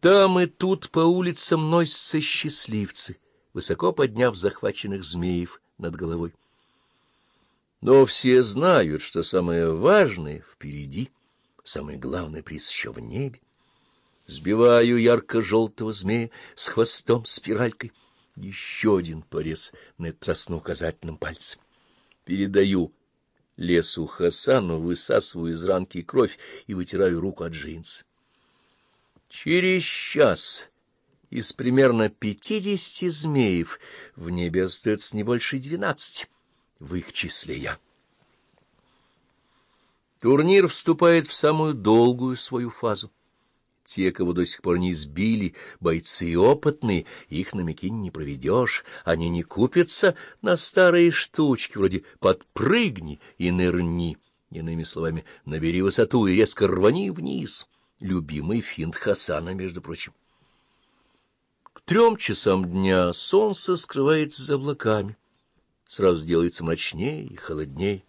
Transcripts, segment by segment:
Там и тут по улицам носятся счастливцы, высоко подняв захваченных змеев над головой. Но все знают, что самое важное впереди, самый главный приз еще в небе. Сбиваю ярко-желтого змея с хвостом спиралькой. Еще один порез на этот раз на указательном пальце. Передаю лесу Хасану, высасываю из ранки кровь и вытираю руку от джинсы. Через час из примерно пятидесяти змеев в небе остается не больше двенадцати, в их числе я. Турнир вступает в самую долгую свою фазу. Те, кого до сих пор не сбили, бойцы опытные, их на Микине не проведешь, они не купятся на старые штучки, вроде «подпрыгни» и «нырни». Иными словами, набери высоту и резко рвани вниз. Любимый финт Хасана, между прочим. К трем часам дня солнце скрывается за облаками. Сразу делается мрачнее и холоднее.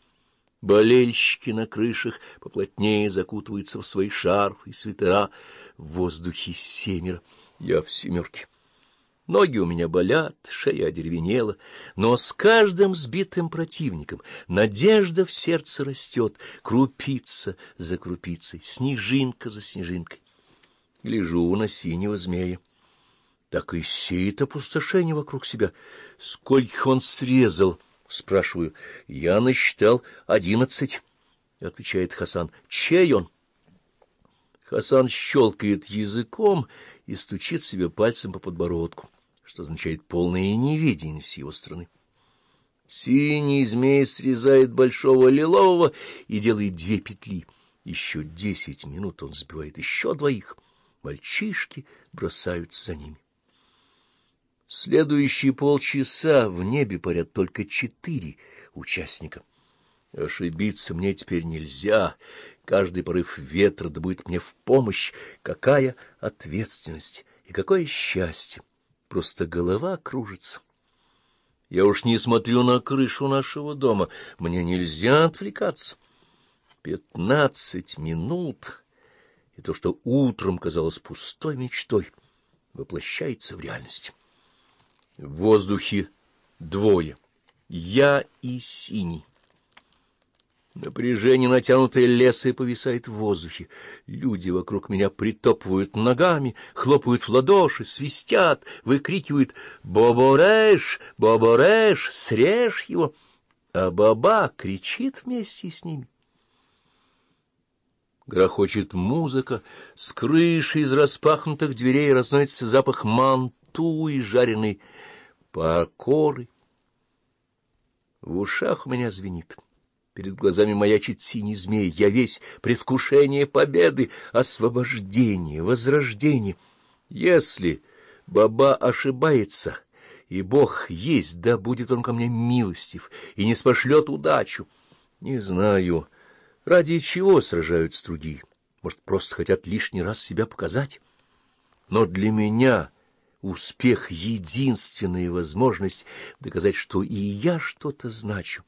Болельщики на крышах поплотнее закутываются в свои шарфы и свитера. В воздухе семеро. Я в семерке. Ноги у меня болят, шея одеревенела, но с каждым сбитым противником надежда в сердце растет, крупица за крупицей, снежинка за снежинкой. Гляжу на синего змея. Так и сеет опустошение вокруг себя. Сколько он срезал? Спрашиваю. Я насчитал одиннадцать, отвечает Хасан. Чей он? Хасан щелкает языком и стучит себе пальцем по подбородку, что означает полное неведение с его стороны. Синий змей срезает большого лилового и делает две петли. Еще десять минут он сбивает еще двоих. Мальчишки бросаются за ними. Следующие полчаса в небе парят только четыре участника. Ошибиться мне теперь нельзя. Каждый порыв ветра да будет мне в помощь. Какая ответственность и какое счастье! Просто голова кружится. Я уж не смотрю на крышу нашего дома. Мне нельзя отвлекаться. Пятнадцать минут, и то, что утром казалось пустой мечтой, воплощается в реальность. В воздухе двое — я и синий. Напряжение натянутой лесой повисает в воздухе. Люди вокруг меня притопывают ногами, хлопают в ладоши, свистят, выкрикивают «Бобореш! Бобореш! Срежь его!» А баба кричит вместе с ними. Грохочет музыка, с крыши из распахнутых дверей разносится запах манту и жареной покоры. В ушах у меня звенит. Перед глазами маячит синий змей. Я весь предвкушение победы, освобождения, возрождения. Если баба ошибается, и Бог есть, да будет он ко мне милостив и не спошлет удачу. Не знаю, ради чего сражаются другие. Может, просто хотят лишний раз себя показать. Но для меня успех — единственная возможность доказать, что и я что-то значу.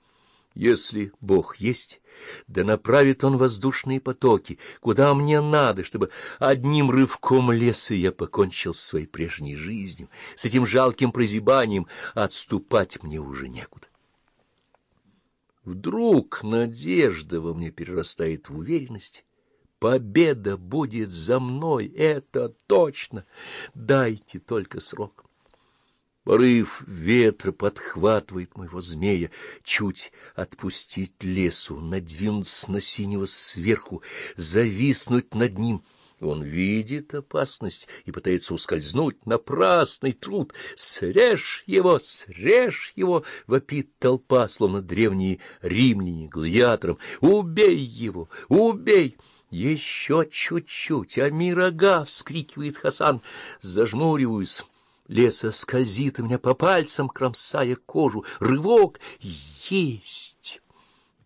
Если Бог есть, да направит Он воздушные потоки, куда мне надо, чтобы одним рывком леса я покончил с своей прежней жизнью, с этим жалким прозябанием, отступать мне уже некуда. Вдруг надежда во мне перерастает в уверенность. Победа будет за мной, это точно. Дайте только срок. Порыв ветра подхватывает моего змея, чуть отпустить лесу, надвинуться на синего сверху, зависнуть над ним. Он видит опасность и пытается ускользнуть. Напрасный труд. «Срежь его! Срежь его!» — вопит толпа, словно древние римляне гладиаторам. «Убей его! Убей!» «Еще чуть-чуть! А мирога!» — вскрикивает Хасан. Зажмуриваюсь. Леса скользит у меня по пальцам, кромсая кожу. Рывок есть.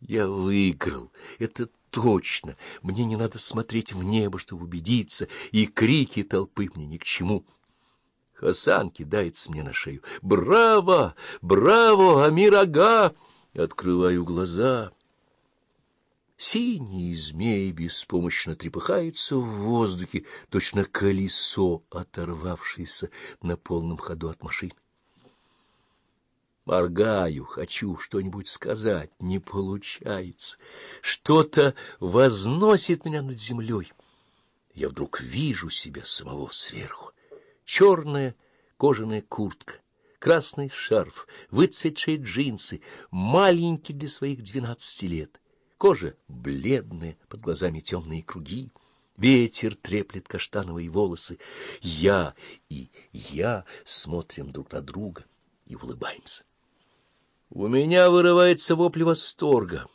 Я выиграл. Это точно. Мне не надо смотреть в небо, чтобы убедиться, и крики толпы мне ни к чему. Хасан кидается мне на шею. «Браво! Браво! Амир Ага!» Открываю глаза. Синий змей беспомощно трепыхается в воздухе, точно колесо, оторвавшееся на полном ходу от машины. Моргаю, хочу что-нибудь сказать, не получается. Что-то возносит меня над землей. Я вдруг вижу себя самого сверху. Черная кожаная куртка, красный шарф, выцветшие джинсы, маленький для своих двенадцати лет — Кожа бледная, под глазами темные круги. Ветер треплет каштановые волосы. Я и я смотрим друг на друга и улыбаемся. У меня вырывается вопль восторга.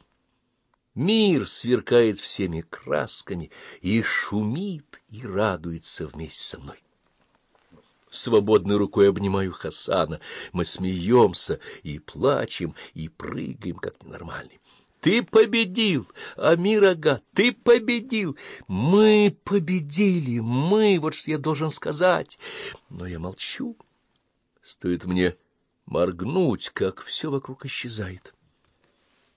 Мир сверкает всеми красками и шумит, и радуется вместе со мной. Свободной рукой обнимаю Хасана. Мы смеемся и плачем, и прыгаем, как ненормальные. Ты победил, Амир Ага, ты победил. Мы победили, мы, вот что я должен сказать. Но я молчу. Стоит мне моргнуть, как все вокруг исчезает.